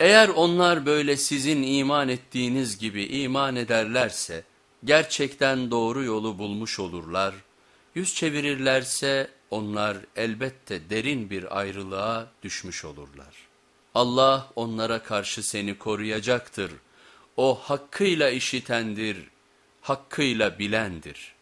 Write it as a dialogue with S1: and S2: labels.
S1: Eğer onlar böyle sizin iman ettiğiniz gibi iman ederlerse, gerçekten doğru yolu bulmuş olurlar, yüz çevirirlerse onlar elbette derin bir ayrılığa düşmüş olurlar. Allah onlara karşı seni koruyacaktır, o hakkıyla işitendir, hakkıyla bilendir.''